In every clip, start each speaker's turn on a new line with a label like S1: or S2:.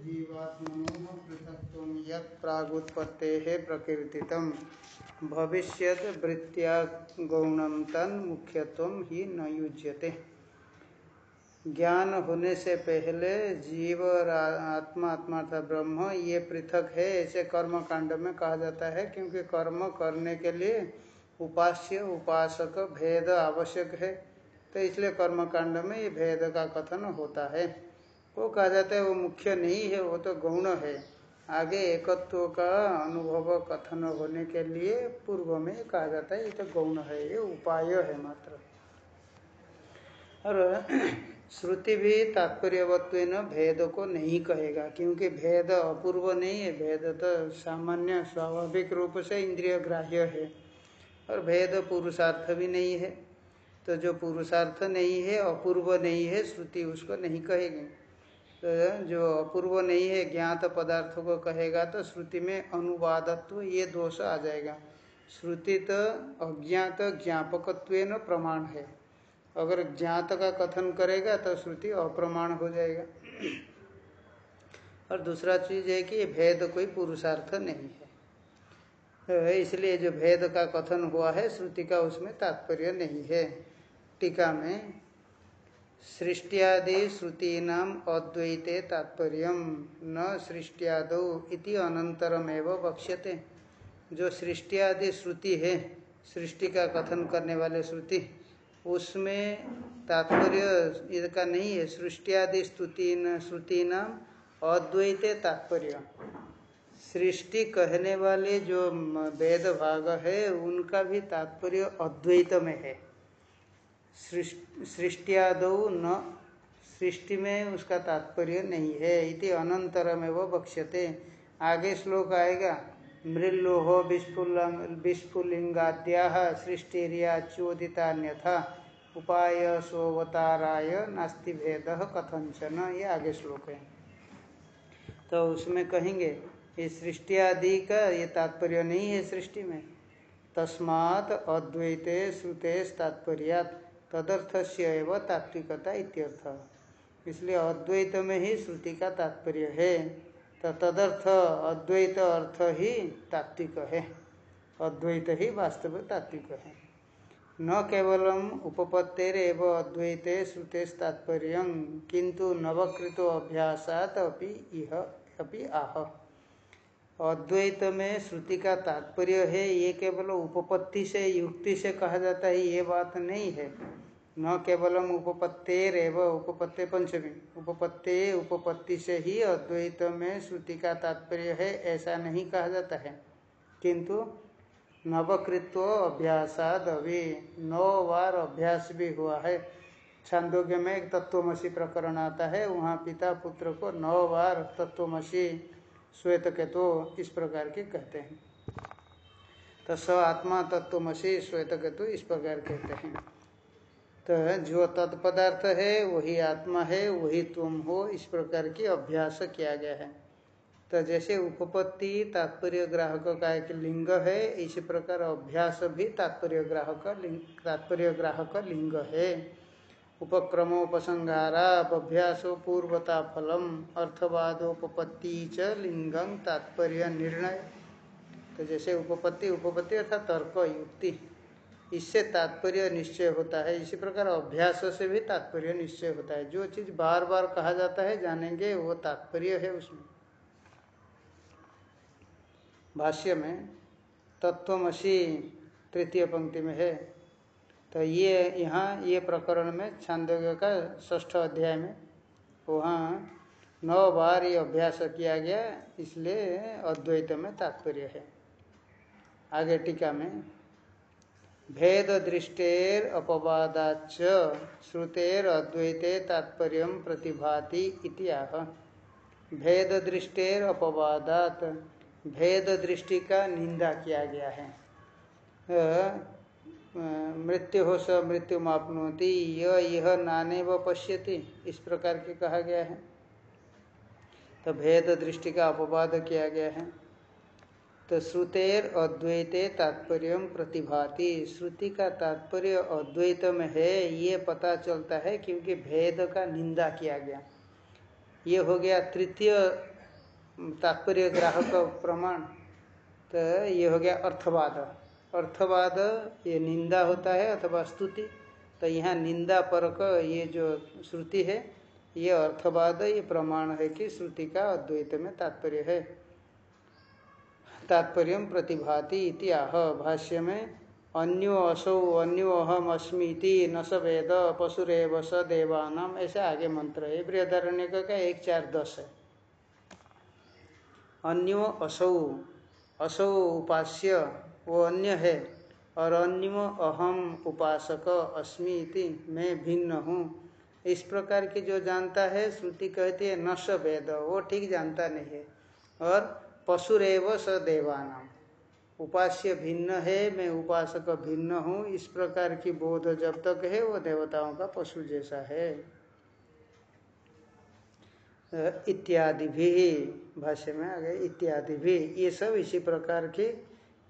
S1: जीवात्मनो पृथक्त्वं यत् प्रागुत्पत्तेः प्रकीर्तितं भविष्यत् वृत्त्या गौणं ही न युज्यते। ज्ञान होने से पहले जीव और आत्मा आत्मा था ब्रह्म, ये पृथक है ऐसे कर्म कांड में कहा जाता है, क्योंकि कर्म करने के लिए उपास्य, उपासक, भेद आवश्यक है। तो इसलिए कर्म कांड में ये भेद का कथन होता है। वो कहा जाता है, वो मुख्य नहीं है, वो तो गौण है। आगे एकत्व का अनुभव कथन होने के लिए पूर्व में कहा जाता है, ये तो गौण है, ये उपाय है मात्र। और श्रुति भी तात्पर्यवत्व भेद को नहीं कहेगा, क्योंकि भेद अपूर्व नहीं है, भेद तो सामान्य, स्वाभाविक रूप से इंद्रिय ग्राह्य है। और भेद पुरुषार्थ भी नहीं है। तो जो पुरुषार्थ नहीं है, अपूर्व नहीं है, श्रुति उसको नहीं कहेगी। तो जो अपूर्व नहीं है, ज्ञात पदार्थ को कहेगा तो श्रुति में अनुवादत्व ये दोष आ जाएगा। श्रुति तो अज्ञात ज्ञापकत्व प्रमाण है। अगर ज्ञात का कथन करेगा तो श्रुति अप्रमाण हो जाएगा। और दूसरा चीज़ है कि भेद कोई पुरुषार्थ नहीं है। तो इसलिए जो भेद का कथन हुआ है, श्रुति का उसमें तात्पर्य नहीं है। टीका में सृष्टियादि श्रुतीनाम अद्वैते तात्पर्य। न सृष्टियाद इति अनंतरमेव बक्ष्यते जो सृष्टियादि श्रुति है, सृष्टि का कथन करने वाले श्रुति, उसमें तात्पर्य इसका नहीं है। सृष्टियादि स्तुति श्रुति नाम अद्वैते तात्पर्य। सृष्टि कहने वाले जो वेद भाग है, उनका भी तात्पर्य अद्वैत में है। सृष्टियाद न, सृष्टि में उसका तात्पर्य नहीं है। इति अनंतरम एवं बक्ष्यते आगे श्लोक आएगा मृल्लोह विस्फुलिंगाद्या सृष्टिरियाच्योदितान्यथा उपाय सोवताराय नास्ति भेद कथंचन ये आगे श्लोक है। तो उसमें कहेंगे, ये सृष्टि आदि का ये तात्पर्य नहीं है सृष्टि में। तस्मात् अद्वैते श्रुते तात्पर्यात् तदर्थ से तात्विकता इत्यर्थ। इसलिए अद्वैत में ही श्रुति का तात्पर्य है। तो तदर्थ, अद्वैत अर्थ ही तात्विक है। अद्वैत ही वास्तव तात्विक है। न केवलम उपपत्तेर एवं अद्वैते श्रुते तात्पर्य किंतु नवकृत अभ्यासात अपि यह अपि आह। अद्वैत में श्रुति का तात्पर्य है, ये केवल उपपत्ति से, युक्ति से कहा जाता है, ये बात नहीं है। न केवलम उपपत्तेर एवं उपपत्ते पंचमी। उपपत्ते, उपपत्ति से ही अद्वैत में श्रुति का तात्पर्य है, ऐसा नहीं कहा जाता है। किंतु नवकृत्व अभ्यासाद अभी नौ बार अभ्यास भी हुआ है। छांदोग्य में एक तत्वमसी प्रकरण आता है, वहाँ पिता पुत्र को नौ बार तत्वमसी श्वेत के तो इस प्रकार के कहते हैं। तो स आत्मा तत्व तत्वमसी श्वेत के तो इस प्रकार कहते हैं। तो जो तत्पदार्थ है, वही आत्मा है, वही तुम हो, इस प्रकार की अभ्यास किया गया है। तो जैसे उपपत्ति तात्पर्य ग्राहक का एक लिंग है, इसी प्रकार अभ्यास भी तात्पर्य ग्राहक लिंग तात्पर्य ग्राहक लिंग है। उपक्रमोपसंहारा अभ्यासो पूर्वता फलम अर्थवादोपपत्ति च लिंगम तात्पर्य निर्णय। तो जैसे उपपत्ति उपपत्ति अर्थात तर्क, युक्ति, इससे तात्पर्य निश्चय होता है। इसी प्रकार अभ्यास से भी तात्पर्य निश्चय होता है। जो चीज़ बार बार कहा जाता है, जानेंगे, वो तात्पर्य है उसमें। भाष्य में तत्वमसी तृतीय पंक्ति में है तो ये यहाँ, ये प्रकरण में छांदोग्य का ष्ठ अध्याय में वहाँ नौ बार ये अभ्यास किया गया, इसलिए अद्वैत में तात्पर्य है। आगे टीका में, भेद दृष्टेर अपवादाच श्रुतेर अद्वैते तात्पर्य प्रतिभाति इतिहाह भेद दृष्टेर अपवादात, भेद दृष्टि का निंदा किया गया है। मृत्यु हो स मृत्यु मापनोति यह नाने व पश्यति, इस प्रकार के कहा गया है। तो भेद दृष्टि का अपवाद किया गया है। तो श्रुतेर अद्वैते तात्पर्य प्रतिभाति, श्रुति का तात्पर्य अद्वैत में है, ये पता चलता है क्योंकि भेद का निंदा किया गया। ये हो गया तृतीय तात्पर्य ग्राहक प्रमाण तो ये हो गया अर्थवाद। अर्थवाद, ये निंदा होता है अथवा स्तुति। तो यहाँ निंदा परक ये जो श्रुति है, ये अर्थवाद, ये प्रमाण है कि श्रुति का अद्वैत में तात्पर्य है। तात्पर्य प्रतिभाति इति आह। भाष्य में अन्यो असौ, अन्यो अहम अस्मीति न स वेद, पशुरेव स देवानाम। ऐसा आगे मंत्र है। बृहदारण्य का एक, चार, दस है। अन्यो असौ असौ उपास्य वो अन्य है। और अन्य अहम उपासक अस्मि इति मैं भिन्न हूँ। इस प्रकार की जो जानता है, श्रुति कहती है, न स वेद, वो ठीक जानता नहीं है। और पशुरेव स देवानाम। उपास्य भिन्न है, मैं उपासक भिन्न हूँ। इस प्रकार की बोध जब तक है, वो देवताओं का पशु जैसा है। इत्यादि भी भाष्य में आ गए इत्यादि भी। ये सब इसी प्रकार के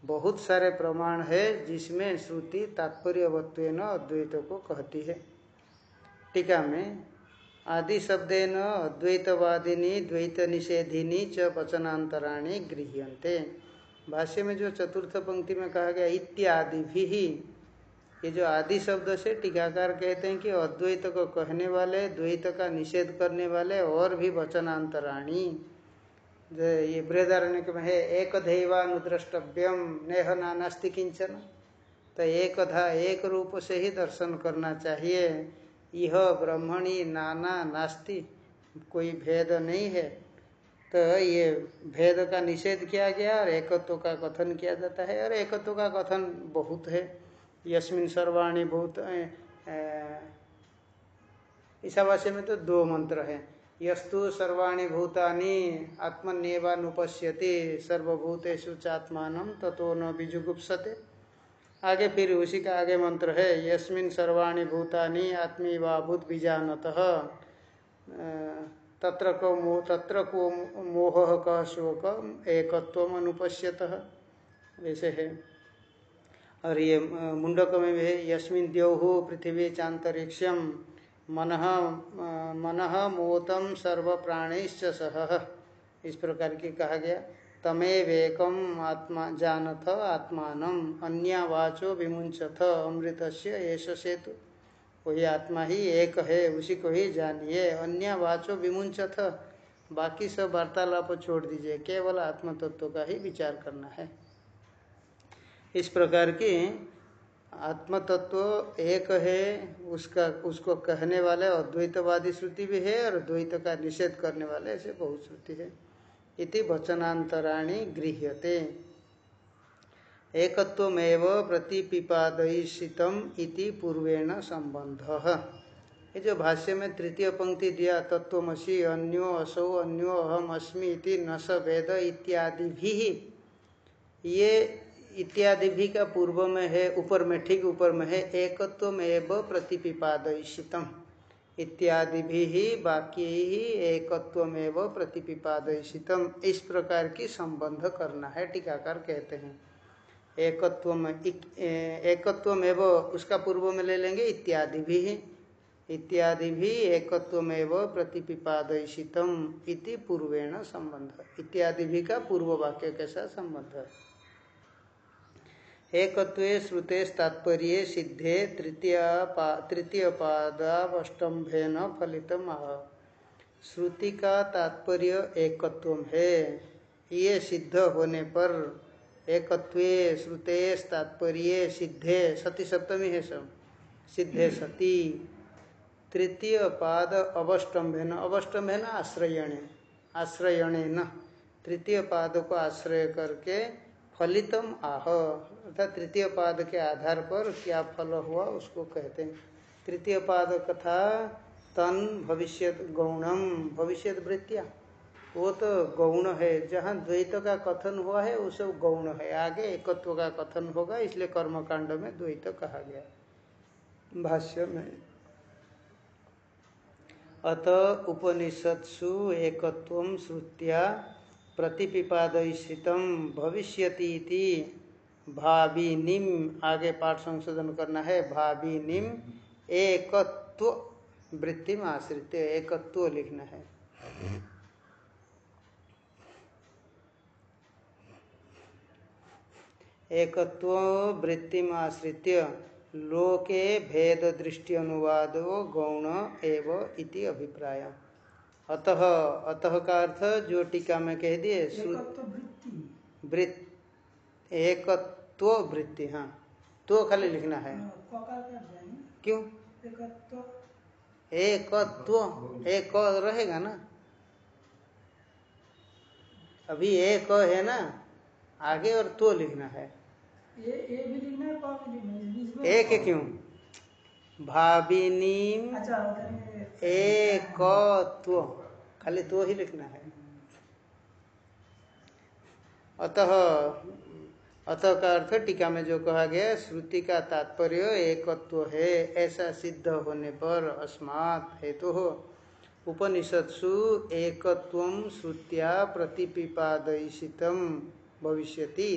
S1: बहुत सारे प्रमाण है, जिसमें श्रुति तात्पर्यवत्व अद्वैत को कहती है। टीका में, आदि शब्देन अद्वैतवादिनी द्वैत निषेधिनी च वचनांतराणी गृह्यंते भाष्य में जो चतुर्थ पंक्ति में कहा गया, इत्यादि भी ये जो आदि शब्द से टीकाकार कहते हैं कि अद्वैत को कहने वाले, द्वैत का निषेध करने वाले और भी वचनांतराणी। ये बृहदारण्य में है एक दैवानुद्रष्टव्यम नेह नास्ति किंचन। तो एक धा एक रूप से ही दर्शन करना चाहिए। यह ब्रह्मणी नाना नास्ति, कोई भेद नहीं है। तो ये भेद का निषेध किया गया और एकत्व का कथन किया जाता है। और एकत्व का कथन बहुत है। यस्मिन सर्वाणी भूत ईशावास्य में तो दो मंत्र है। यस्तु सर्वाणी भूतानि आत्मन्यवानुपश्यति, सर्वभूतेषु चात्मान ततो न बीजुगुप्सते आगे फिर उसी का आगे मंत्र है, यस्मिन सर्वाणी भूतानि आत्मीवाभूत बीजानत तत्र को मोह तत्र को मोह का शोक एकत्व अनुपश्यत। ऐसे है। और ये मुंडक में भी है यस्मिन द्योहु पृथ्वी चांतरिक्षम मन मन मोतम सर्व प्राणिश्च सह इस प्रकार की कहा गया। तमेवेकम आत्मा, जानथ आत्मान, अन्यावाचो विमुंचथ अमृत से सेतु। वही आत्मा ही एक है, उसी को ही जानिए। अन्य वाचो विमुंचथ बाकी सब वार्तालाप छोड़ दीजिए। केवल आत्मतत्व का ही विचार करना है। इस प्रकार की आत्मतत्व एक है, उसका, उसको कहने वाले अद्वैतवादी श्रुति भी है और द्वैत का निषेध करने वाले ऐसे बहुत श्रुति है। इति वचनांतराणी गृह्यते। एकत्वमेव प्रतिपिपादयितम इति पूर्वेण संबंध ये जो भाष्य में तृतीय पंक्ति दिया तत्वमसी अन्यो असौ अन्यो अहम अस्मि इति न स वेद इत्यादि भी ये इत्यादि भी का पूर्व में है, ऊपर में, ठीक ऊपर में है एकत्व में प्रतिपिपादयितम इत्यादि भी ही बाकी ही एकत्व में प्रतिपिपादयितम इस प्रकार की संबंध करना है, टीकाकार कहते हैं। एकत्व में उसका पूर्व में ले लेंगे, इत्यादि भी इत्यादि भी एकत्व में प्रतिपिपादयितम इति पूर्वेण संबंध। इत्यादि भी का पूर्व वाक्य के साथ संबंध है। एकत्व श्रुते तात्पर्य सिद्धे तृतीय पा, तृतीय पादावष्टम्भेन फलित आह श्रुति का तात्पर्य एकत्व है। ये सिद्ध होने पर एकत्व श्रुते तात्पर्य सिद्धे सती सप्तमी है सब। सिद्धे सती। तृतीय पाद अवस्टम्भेन अवस्टम्भेन आश्रयण। आश्रयण न। तृतीय पाद को आश्रय करके फलितम आह। अर्थात तृतीय पाद के आधार पर क्या फल हुआ उसको कहते हैं। तृतीय पाद कथा, तन भविष्य गौणम भविष्य वृत्तिया। वो तो गौण है। जहाँ द्वैत का कथन हुआ है, वो सब गौण है। आगे एकत्व का कथन होगा, इसलिए कर्मकांड में द्वैत कहा गया। भाष्य में। अत उपनिषत्सु एकत्व श्रुत्या प्रतिपिपादयित भविष्य भावी निम आगे पाठ संशोधन करना है। भावी निम एकत्व वृत्ति में आश्रित, एकत्व लिखना है। एकत्व वृत्ति में आश्रित, लोके भेद दृष्टि अनुवाद गौण एवं इति अभिप्राय। अतः अतः का अर्थ जो टीका में कह दिए वृत्ति। एकत्व वृत्ति हाँ। तो खाली लिखना है। क्यों एकत्व। एक रहेगा ना? अभी एक है ना आगे और तो लिखना है।
S2: ए, ए भी लिखना है
S1: एक क्यों? भाविनी
S2: अच्छा
S1: एकत्व। खाली तो ही लिखना है। अतः अतः का अर्थ टीका में जो कहा गया श्रुति का तात्पर्य एकत्व है, ऐसा सिद्ध होने पर अस्मात् हेतु। हो उपनिषत्सु एकत्व श्रुत्या प्रतिपिपादयित भविष्यति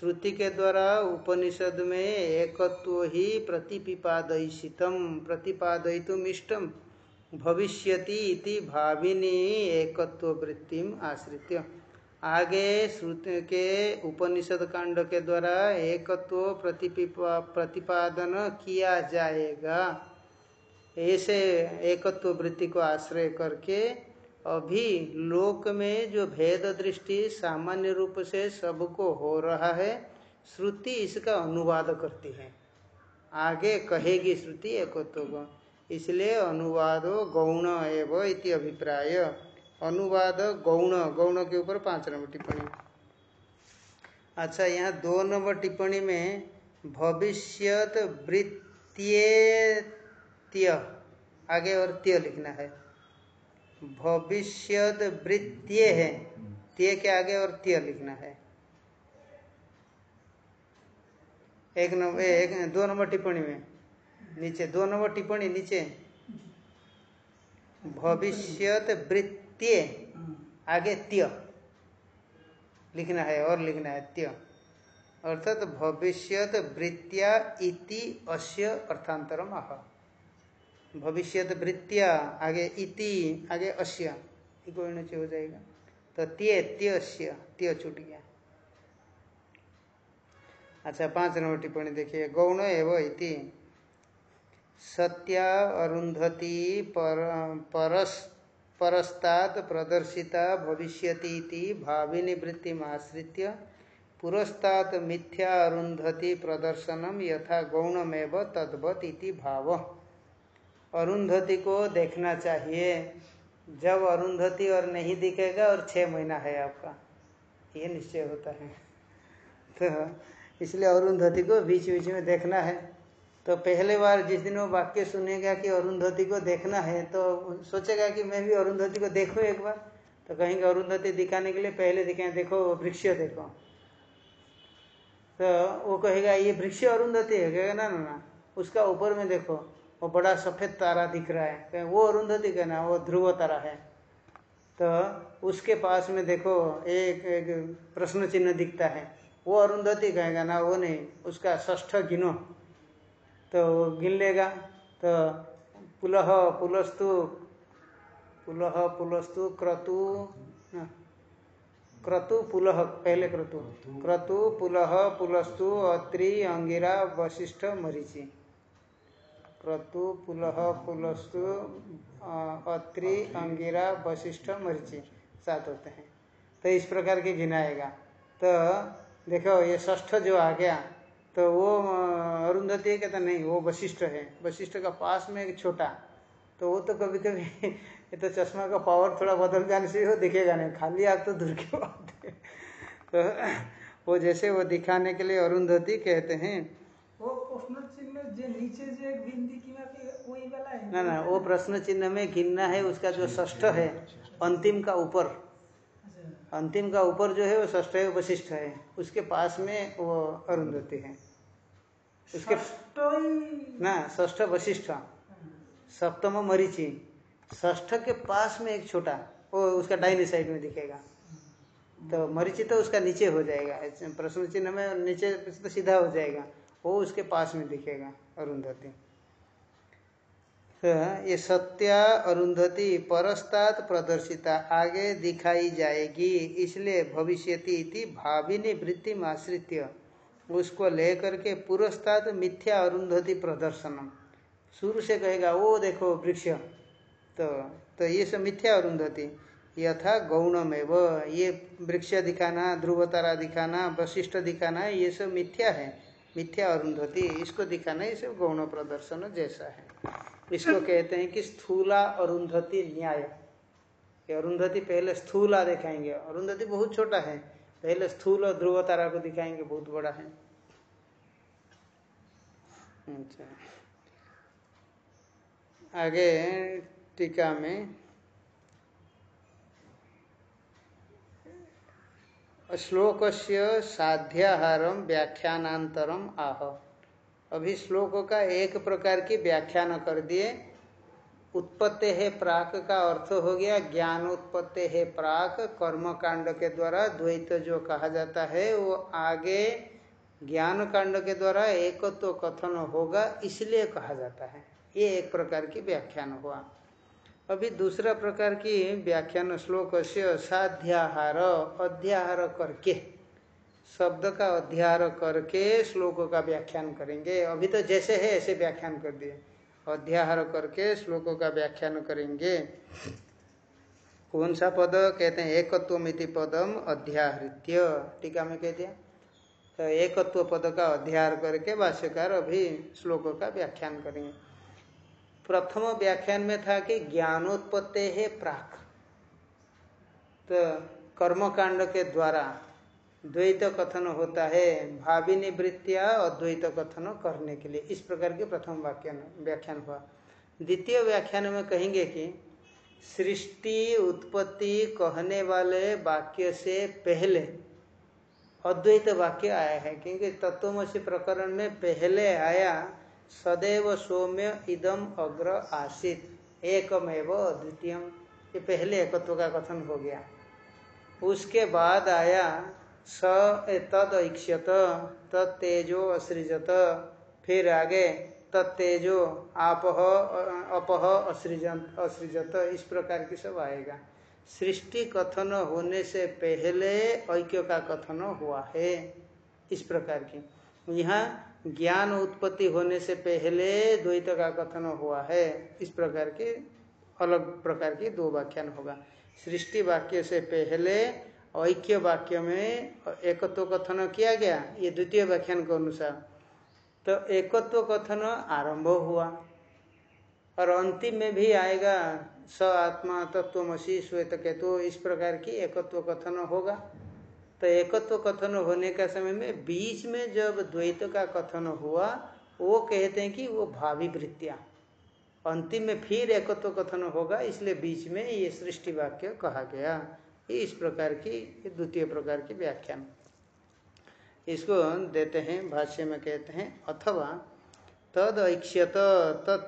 S1: श्रुति के द्वारा उपनिषद में एकत्व ही प्रतिपिपादयितम प्रतिपादयितुम इष्टम भविष्यति इति भाविनी एकत्व वृत्तिम आश्रित्य। आगे श्रुति के उपनिषद कांड के द्वारा एकत्व प्रतिपादन किया जाएगा। ऐसे एकत्व वृत्ति को आश्रय करके अभी लोक में जो भेद दृष्टि सामान्य रूप से सबको हो रहा है, श्रुति इसका अनुवाद करती है। आगे कहेगी श्रुति एकत्व इसलिए अनुवाद गौण एवं इति अभिप्राय। अनुवाद गौण गौण के ऊपर पाँच नंबर टिप्पणी। अच्छा यहाँ दो नंबर टिप्पणी में भविष्यत वृत्तीय आगे और त्य लिखना है। भविष्यत वृत्तीय है। त्य के आगे और त्य लिखना है। एक नंबर, एक, दो नंबर टिप्पणी में। नीचे दो नंबर टिप्पणी नीचे। भविष्यत वृत्तीय आगे त्य। लिखना है और लिखना है त्य। अर्थात तो भविष्यत वृत्तिया इति अस्य अर्थांतरम आह भविष्यत वृत्तिया आगे इति आगे अश्य इको नीचे हो जाएगा। तो त्य त्य त्य छूट गया। अच्छा पाँच नंबर टिप्पणी देखिए। गौण एवं इति। सत्या अरुंधति पर, परस प्रदर्शिता भविष्यति भाविनी वृत्ति आश्रित्य पुरस्तात् मिथ्या अरुंधति प्रदर्शनम यथा गौणमेव तद्वत भाव। अरुंधति को देखना चाहिए। जब अरुंधति और नहीं दिखेगा और छः महीना है आपका। ये निश्चय होता है। तो इसलिए अरुंधति को बीच बीच में देखना है। तो पहले बार जिस दिन वो वाक्य सुनेगा कि अरुंधति को देखना है तो सोचेगा कि मैं भी अरुंधति को देखूँ एक बार। तो कहेंगे अरुंधति दिखाने के लिए पहले दिखाएँ देखो वृक्ष देखो। तो वो कहेगा ये वृक्ष अरुंधति है। कहेगा ना ना ना उसका ऊपर में देखो वो बड़ा सफ़ेद तारा दिख रहा है। कहें वो अरुंधति कहना वो ध्रुव तारा है। तो उसके पास में देखो एक, एक प्रश्न चिन्ह दिखता है। वो अरुंधति कहेगा ना वो नहीं उसका ष्ठ गिनो तो गिन लेगा। तो पुलह पुलस्तु पुलह पुलस्तु क्रतु क्रतु पुलह, पहले क्रतु। क्रतु पुलह पुलस्तु अत्रि अंगिरा वशिष्ठ मरीचि। क्रतु पुलह पुलस्तु अत्रि अंगिरा वशिष्ठ मरीचि। सात होते हैं। तो इस प्रकार के गिनाएगा। तो देखो ये ष्ठ जो आ गया तो वो अरुंधति कहता नहीं वो वशिष्ठ है। वशिष्ठ का पास में एक छोटा। तो वो तो कभी कभी ये तो चश्मा का पावर थोड़ा बदल जाने से वो दिखेगा नहीं। खाली आप तो दूर की बात है। तो वो जैसे वो दिखाने के लिए अरुंधति कहते हैं।
S2: वो प्रश्न चिन्ह जो नीचे जो गिनती की वही वाला है?
S1: ना ना वो प्रश्न चिन्ह में गिनना है उसका जो ष्ठ है अंतिम का ऊपर। अंतिम का ऊपर जो है वो ष्ठ वशिष्ठ है। उसके पास में वो अरुंधति है। उसके ना ष्ठ वशिष्ठ। सप्तम मरीचि। ष्ठ के पास में एक छोटा वो उसका डाइनी साइड में दिखेगा। तो मरीचि तो उसका नीचे हो जाएगा। प्रश्न चिन्ह में नीचे तो सीधा हो जाएगा। वो उसके पास में दिखेगा। अरुंधति ये सत्या अरुंधति परस्तात प्रदर्शिता आगे दिखाई जाएगी। इसलिए भविष्यति इति भाविनी वृत्ति आश्रित्य। उसको लेकर के पुरस्ताद मिथ्या अरुंधति प्रदर्शनम। शुरू से कहेगा वो देखो वृक्ष तो तो ये सब मिथ्या अरुंधति। यथा गौणमेव। ये वृक्ष दिखाना, ध्रुवतारा दिखाना, वशिष्ठ दिखाना, ये सब मिथ्या है। मिथ्या अरुंधति, इसको दिखाना ये सब गौण प्रदर्शन जैसा है। इसको कहते हैं कि स्थूला अरुंधति न्याय। अरुंधति पहले स्थूला दिखाएँगे। अरुंधति बहुत छोटा है। पहले स्थूल और ध्रुव तारा को दिखाएँगे, बहुत बड़ा है। अच्छा। आगे टीका में श्लोक से साध्याहारम व्याख्यानांतरम आह। अभी श्लोक का एक प्रकार की व्याख्यान कर दिए। उत्पत्ति है प्राक का अर्थ हो गया ज्ञान उत्पत्ति है प्राक। कर्म कांड के द्वारा द्वैत जो कहा जाता है, वो आगे ज्ञान कांड के द्वारा एकत्व तो कथन होगा, इसलिए कहा जाता है। ये एक प्रकार की व्याख्यान हुआ। अभी दूसरा प्रकार की व्याख्यान श्लोक से साध्याहार अध्याहार करके, शब्द का अध्याहार करके श्लोक का व्याख्यान करेंगे। अभी तो जैसे है, ऐसे व्याख्यान कर दिए। अध्याहार करके श्लोकों का व्याख्यान करेंगे। कौन सा पद? कहते हैं, एकत्वमिति पदम अध्याहृत्य। टीका में कह दिया। तो एकत्व पद का अध्याहार करके भाष्यकार अभी श्लोकों का व्याख्यान करेंगे। प्रथम व्याख्यान में था कि ज्ञानोत्पत्ति है प्राक। तो कर्मकांड के द्वारा द्वैत कथन होता है भावी निवृत्तिया अद्वैत कथन करने के लिए। इस प्रकार के प्रथम वाक्य व्याख्यान हुआ। द्वितीय व्याख्यान में कहेंगे कि सृष्टि उत्पत्ति कहने वाले वाक्य से पहले अद्वैत वाक्य आया है, क्योंकि तत्वमसी प्रकरण में पहले आया सदैव सौम्य इदम अग्र आसित। एकमेव अद्वितीय ये पहले एकत्व का कथन हो गया। उसके बाद आया, स तद ऐक्ष्यत तत्तेजो असृजत। फिर आगे तत्तेजो आप अपह असृजत असृजत। इस प्रकार की सब आएगा। सृष्टि कथन होने से पहले ऐक्य का कथन हुआ है। इस प्रकार की। यहाँ ज्ञान उत्पत्ति होने से पहले द्वैत का कथन हुआ है। इस प्रकार के अलग प्रकार की दो व्याख्यान होगा। सृष्टि वाक्य से पहले ऐक्य वाक्य में एकत्व कथन किया गया, ये द्वितीय व्याख्यान के अनुसार। तो एकत्व कथन आरंभ हुआ। और अंतिम में भी आएगा, स आत्मा तत्वमसी श्वेत केतु इस प्रकार की एकत्व कथन होगा। तो एकत्व कथन होने का समय में बीच में जब द्वैत का कथन हुआ, वो कहते हैं कि वो भावी वृत्तियाँ अंतिम में फिर एकत्व कथन होगा, इसलिए बीच में ये सृष्टि वाक्य कहा गया। इस प्रकार की, द्वितीय प्रकार की व्याख्यान इसको देते हैं, भाष्य में कहते हैं, अथवा तद ऐक्ष्यत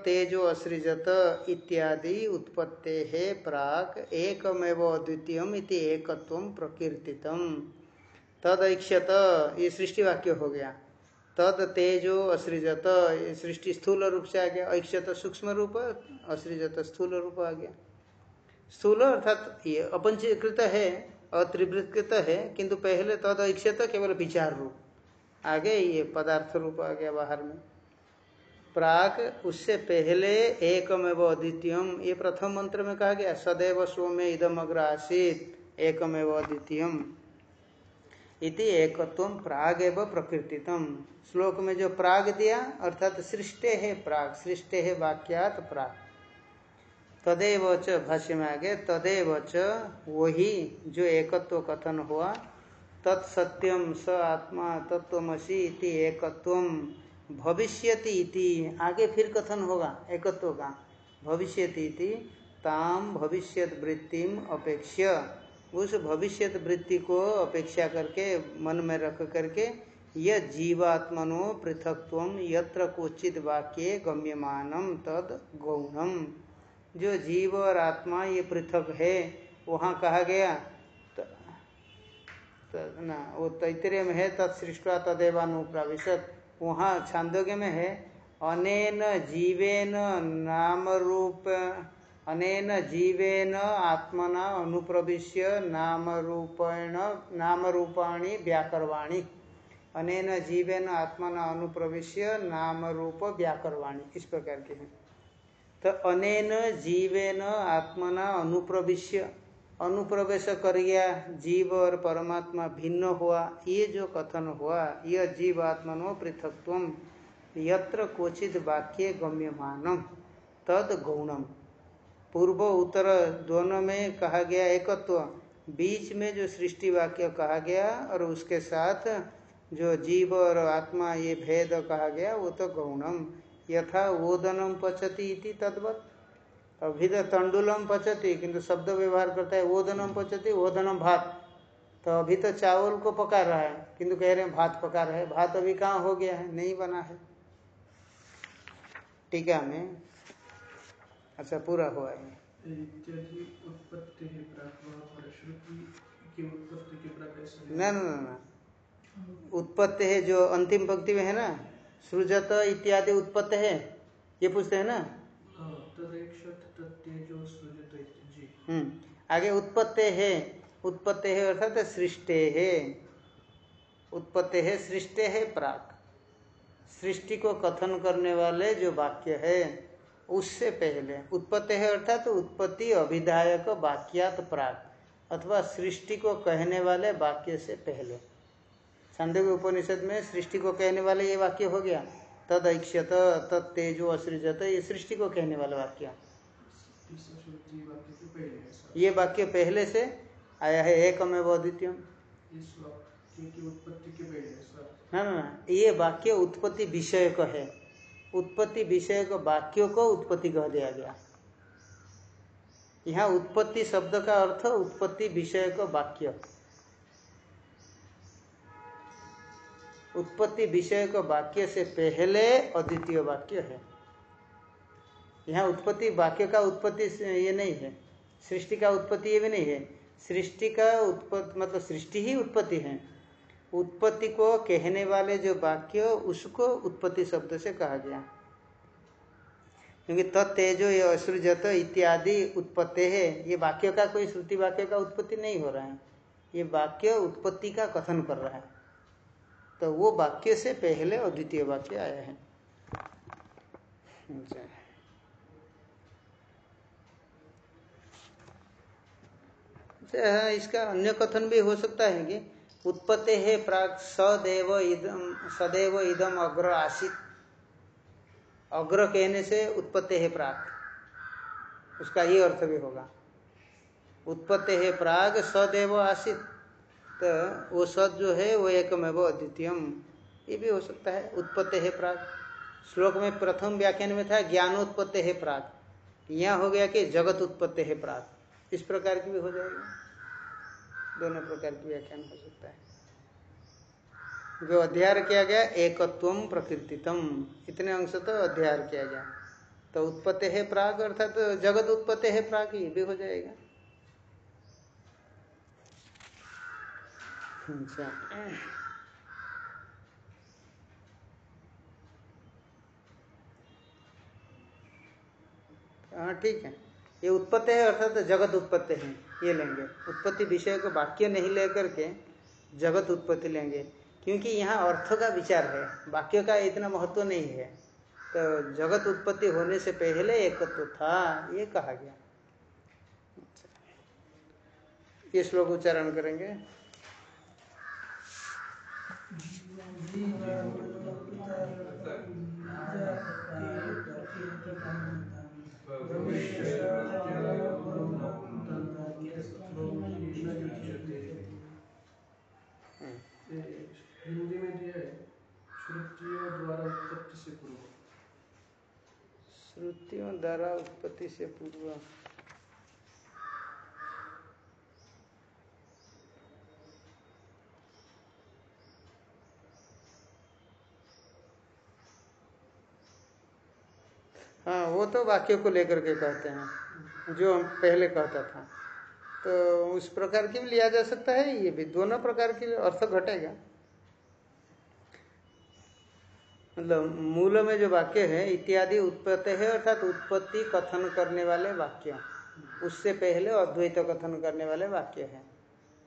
S1: तेजो असृजत इत्यादि उत्पत्ते प्राक एकमेव अद्वितीय एकत्व प्रकीर्तितम। तद ऐक्ष्यत ये सृष्टि वाक्य हो गया। तद तेजो असृजत, ये सृष्टि स्थूल रूप से आ गया। ऐक्ष्यत सूक्ष्म रूप, असृजत स्थूल रूप आ गया। स्थूल अर्थात ये अपंचीकृत है अत्रिवृतकृत है, किंतु पहले तद ऐक्षत केवल विचार रूप। आगे ये पदार्थ रूप आ गया बाहर में। प्राक, उससे पहले एकमेव अद्वितीयम, ये प्रथम मंत्र में कहा गया, सदैव सोमे इदम अग्र आसित, एकमेव अद्वितीयम। इति एकत्व प्राग एव प्रकृतितम। श्लोक में जो प्राग दिया, अर्थात सृष्टि है प्राग, सृष्टे है वाक्यात प्राग। तदेव च भाष्य में आगे, तदेव च वही जो एकत्व कथन हुआ तत्सत्यम स आत्मा तत्वमसी इति एकत्व भविष्यति इति। आगे फिर कथन होगा, एकत्व का। भविष्यति इति ताम भविष्यत वृत्तिम अपेक्ष्य। उस भविष्यत वृत्ति को अपेक्षा करके मन में रख करके यह जीवात्मनो पृथकत्व यत्र कोचित वाक्य गम्यमानम तद गौणम जो जीव और आत्मा ये पृथक है वहाँ कहा गया तो, ना वो तैतरीय में है तत्सृष्टा तदेवानुप्राविशत। वहाँ छांदोग्य में है अनेन जीवेन नाम रूप अनेन जीवेन आत्मना अनुप्रविश्य नाम रूपेण नाम रूपाणी व्याकरवाणी। अनेन जीवेन आत्मन अनुप्रविश्य नाम रूप व्याकरवाणी। इस प्रकार के हैं। तो अनेन जीवेन आत्मना अनुप्रविश्य। अनुप्रवेश कर गया, जीव और परमात्मा भिन्न हुआ। ये जो कथन हुआ, यह जीव आत्मनो पृथकत्व। यत्र क्वचित वाक्य गम्यमान। तद गौणम पूर्व उत्तर दोनों में कहा गया एकत्व, बीच में जो सृष्टि वाक्य कहा गया और उसके साथ जो जीव और आत्मा ये भेद कहा गया, वो तो गौणम, यथा ओदनम पचती इति तद्वत। अभी तो तंडुलम पचती, किंतु शब्द व्यवहार करता है ओदनम पचती, ओदनम भात। तो अभी तो चावल को पका रहा है, किंतु कह रहे हैं भात पका रहा है, भात अभी कहाँ हो गया है? नहीं बना है। टीका में अच्छा पूरा हुआ है। न न न उत्पत्ति है जो अंतिम पंक्ति में है ना? सृजत इत्यादि उत्पत्ति है ये पूछते हैं ना? हम्म आगे उत्पत्ति है उत्पत्ति है अर्थात सृष्टि है। उत्पत्ति है सृष्टि है प्राक। सृष्टि को कथन करने वाले जो वाक्य है उससे पहले। उत्पत्ति है अर्थात तो उत्पत्ति अभिधायक वाक्यात प्राग अथवा सृष्टि को कहने वाले वाक्य से पहले। सांदव्य उपनिषद में सृष्टि को कहने वाले ये वाक्य हो गया। तद ऐक्षत तद तेजो असृजत ये सृष्टि को कहने वाला वाक्य। ये वाक्य पहले से आया है एकमेव अद्वितीयम ना ना ना ये वाक्य उत्पत्ति विषय का है। उत्पत्ति विषय को वाक्यों को उत्पत्ति कह दिया गया। यहाँ उत्पत्ति शब्द का अर्थ उत्पत्ति विषय को वाक्य। उत्पत्ति विषय को वाक्य से पहले अद्वितीय वाक्य है। यहाँ उत्पत्ति वाक्य का उत्पत्ति ये नहीं है। सृष्टि का उत्पत्ति ये भी नहीं है। सृष्टि का उत्पत्ति मतलब सृष्टि ही उत्पत्ति है। उत्पत्ति को कहने वाले जो वाक्य उसको उत्पत्ति शब्द से कहा गया। क्योंकि तत्तेजो ये असृजत इत्यादि उत्पत्ति है ये वाक्य का कोई श्रुति वाक्य का उत्पत्ति नहीं हो रहा है। ये वाक्य उत्पत्ति का कथन कर रहा है। तो वो वाक्य से पहले अद्वितीय वाक्य आया है। अच्छा इसका अन्य कथन भी हो सकता है कि उत्पत्ति है प्राग सदैव इदम सदैव इदम अग्र आशित अग्र कहने से उत्पत्ति है प्राग। उसका ये अर्थ भी होगा। उत्पत्ति है प्राग, सदैव आशित तो वो सद जो है, वो एकमेव अद्वितीयम। ये भी हो सकता है। उत्पत्ति है प्राग। श्लोक में प्रथम व्याख्यान में था, ज्ञानोत्पत्ति है प्राग। यहाँ हो गया कि जगत उत्पत्ति है प्राग। इस प्रकार की भी हो जाएगी। दोनों प्रकार की व्याख्यान हो सकता है। जो अध्ययन किया गया, एकत्व प्रकृतितम इतने अंश तो अध्ययन किया गया। तो उत्पत्ति है प्राग, अर्थात तो जगत उत्पत्ति है प्राग, ये भी हो जाएगा। अच्छा। हाँ ठीक है। ये उत्पत्ति है, अर्थात तो जगत उत्पत्ति है, ये लेंगे। उत्पत्ति विषय को वाक्य नहीं लेकर के जगत उत्पत्ति लेंगे, क्योंकि यहाँ अर्थ का विचार है, वाक्य का इतना महत्व नहीं है। तो जगत उत्पत्ति होने से पहले एकत्व तो था, ये कहा गया। ये श्लोक उच्चारण करेंगे
S2: हिंदी में दिया है श्रुतियों द्वारा उत्पत्ति से पूर्व
S1: श्रुतियों द्वारा उत्पत्ति से पूर्व। हाँ वो तो वाक्यों को लेकर के कहते हैं, जो हम पहले कहता था। तो उस प्रकार की भी लिया जा सकता है, ये भी दोनों प्रकार के अर्थ घटेगा मतलब मूल में जो वाक्य है, इत्यादि उत्पत्ति है, अर्थात उत्पत्ति कथन करने वाले वाक्य। उससे पहले अद्वैत कथन करने वाले वाक्य है।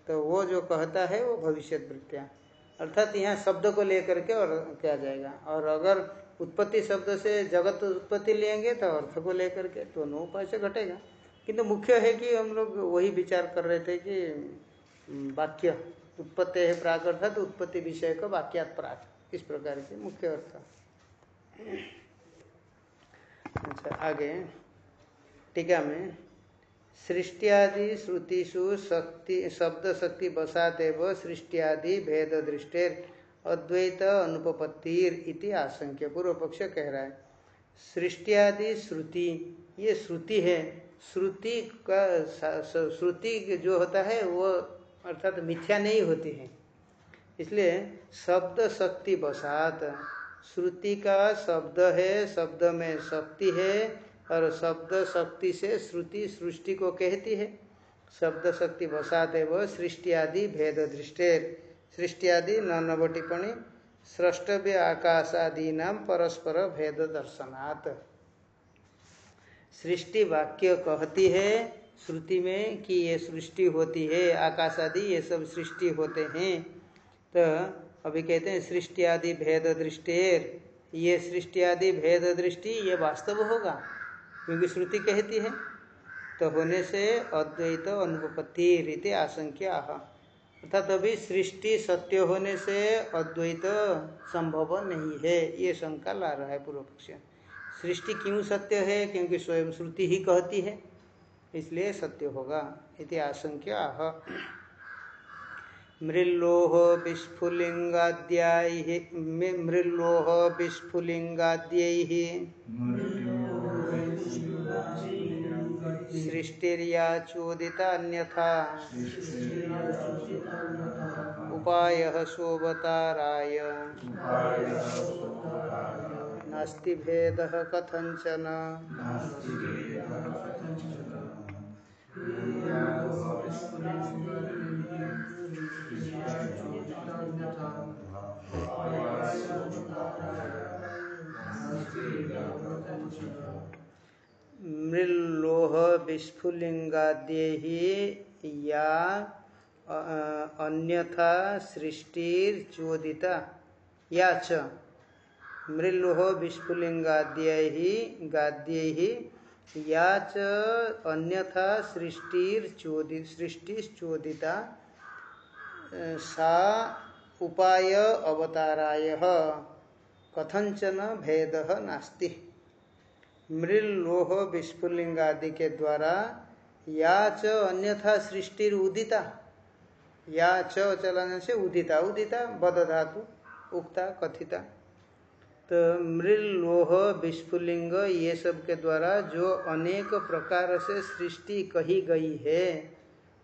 S1: तो वो जो कहता है, वो भविष्य वृत्तिया। अर्थात यहाँ शब्द को लेकर के और क्या जाएगा। और अगर उत्पत्ति शब्द से जगत उत्पत्ति लेंगे तो अर्थ को लेकर के दोनों उपाय से घटेगा। किंतु मुख्य है कि हम लोग वही विचार कर रहे थे कि वाक्य उत्पत्ति है प्राग, अर्थात उत्पत्ति विषय का वाक्यात प्राग इस प्रकार के मुख्य अर्थ अच्छा आगे। टीका में, सृष्टियादि श्रुतिषु शक्ति, शब्द शक्ति बसातेव सृष्टियादि भेद दृष्टेर अद्वैत अनुपत्तिर इति आशंक्य। पूर्व पक्ष कह रहा है, सृष्टियादि श्रुति, ये श्रुति है, श्रुति का श्रुति जो होता है, वो अर्थात मिथ्या नहीं होती है। इसलिए शब्द शक्ति बसात श्रुति का शब्द है, शब्द में शक्ति है, और शब्द शक्ति से श्रुति सृष्टि को कहती है। शब्द शक्ति बसाते वो सृष्टि आदि भेद दृष्टि। सृष्टि आदि नव टिप्पणी। स्रष्टव्य आकाशादी नाम परस्पर भेद दर्शनात्। सृष्टि वाक्य कहती है, श्रुति में कि ये सृष्टि होती है, आकाश आदि ये सब सृष्टि होते हैं। तो अभी कहते हैं सृष्टि आदि भेद दृष्टि ये सृष्टि आदि भेद दृष्टि, ये वास्तव होगा, क्योंकि श्रुति कहती है। तो होने से अद्वैत अनुपत्ति रीति आशंका अर्थात अभी सृष्टि सत्य होने से अद्वैत संभव नहीं है, ये शंका ला रहा है पूर्व पक्ष। सृष्टि क्यों सत्य है? क्योंकि स्वयं श्रुति ही कहती है, इसलिए सत्य होगा, इति आशंका मृलोह विस्फुलिंगाद्याय मृलोह विस्फुलिंगाद्यै सृष्टिर्या चोदिता अन्यथा उपाय शोभताराय नास्ति भेद कथंचन मृलोह विस्फुलिंगाद्य या अन्यथा सृष्टिर चोदिता या च। मृलोह विस्फुलिंगाद्य गाद्य या च अन्यथा सृष्टिर चोदि सृष्टिश्चोदिता सा उपाय अवताराय कथंचन भेद नास्ति। मृलोह विस्फुलिंगादि के द्वारा या च अन्यथा सृष्टि उदिता या च चलाने से उदिता उदिता बद धातु उक्ता, कथिता। तो मृलोह विस्फुलिंग ये सब के द्वारा जो अनेक प्रकार से सृष्टि कही गई है,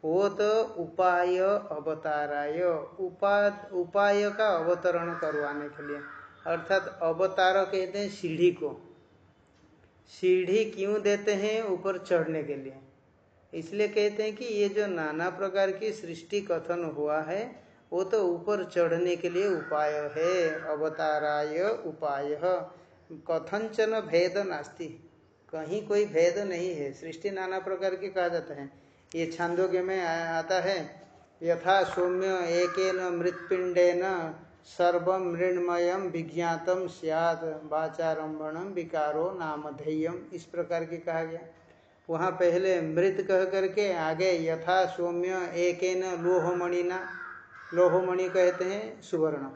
S1: वो तो उपाय अवताराय उपा उपाय का अवतरण करवाने के लिए। अर्थात अवतार कहते हैं सीढ़ी को। सीढ़ी क्यों देते हैं? ऊपर चढ़ने के लिए। इसलिए कहते हैं कि ये जो नाना प्रकार की सृष्टि कथन हुआ है वो तो ऊपर चढ़ने के लिए उपाय है। अवताराय उपाय। कथनचन भेद नास्ति। कहीं कोई भेद नहीं है। सृष्टि नाना प्रकार की कहा जाता है। ये छांदोग्य में आता है। यथा सौम्य एक मृत्पिंडेन सर्व मृणमय विज्ञातम सियाद वाचारंभणम विकारो नामधेयम इस प्रकार की कहा गया। वहाँ पहले मृत कह करके आगे यथा सौम्य एक लोहमणिना लोहमणि कहते हैं सुवर्ण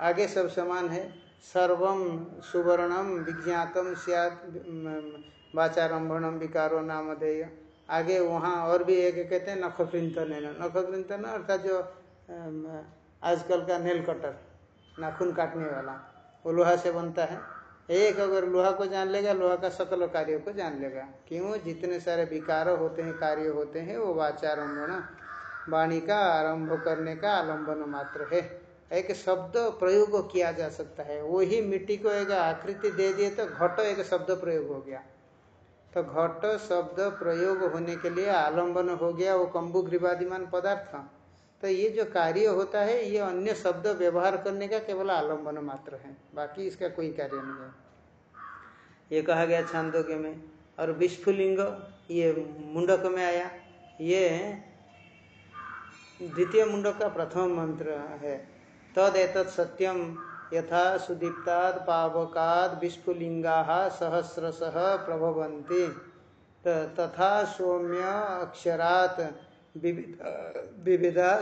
S1: आगे सब समान है। सर्वम सुवर्णम विज्ञातम सियात वाचारंभणम विकारो नामधेय आगे वहाँ और भी एक कहते हैं नखप्रिंतन है। नखप्रिंतन अर्थात जो आजकल का नेल कटर, नाखून काटने वाला, वो लोहा से बनता है। एक अगर लोहा को जान लेगा, लोहा का सकल कार्य को जान लेगा। क्यों? जितने सारे विकार होते हैं, कार्य होते हैं, वो वाचारंभण वाणी का आरंभ करने का आलंबन मात्र है। एक शब्द प्रयोग किया जा सकता है। वही मिट्टी को एक आकृति दे दिए तो घट एक शब्द प्रयोग हो गया। तो घट शब्द प्रयोग होने के लिए आलंबन हो गया वो कम्बु ग्रीवादिमान पदार्थ। तो ये जो कार्य होता है, ये अन्य शब्द व्यवहार करने का केवल आलंबन मात्र है। बाकी इसका कोई कार्य नहीं है। ये कहा गया छांदोग्य में। और विस्फुलिंग ये मुंडक में आया। ये द्वितीय मुंडक का प्रथम मंत्र है। तद एत सत्यम यथा सुदीप्ताद पावकाद विस्फुलिंगा सहस्रश प्रभवन्ति। तथा सौम्य अक्षरात विविधा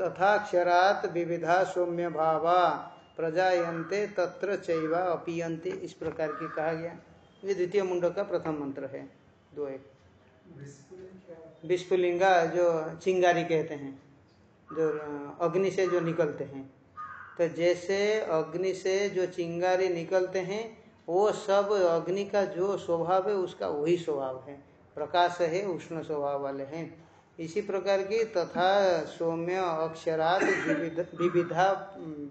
S1: तथा अक्षरात विविधा सौम्य भावा प्रजायन्ते तत्र चैवा अपीयन्ते इस प्रकार की कहा गया। ये द्वितीय मुंड का प्रथम मंत्र है। दो एक। विस्फुलिंगा जो चिंगारी कहते हैं। जो अग्नि से जो निकलते हैं। तो जैसे अग्नि से जो चिंगारी निकलते हैं, वो सब अग्नि का जो स्वभाव है, उसका वही स्वभाव है। प्रकाश है, उष्ण स्वभाव वाले हैं। इसी प्रकार की तथा सौम्य अक्षरात विविधा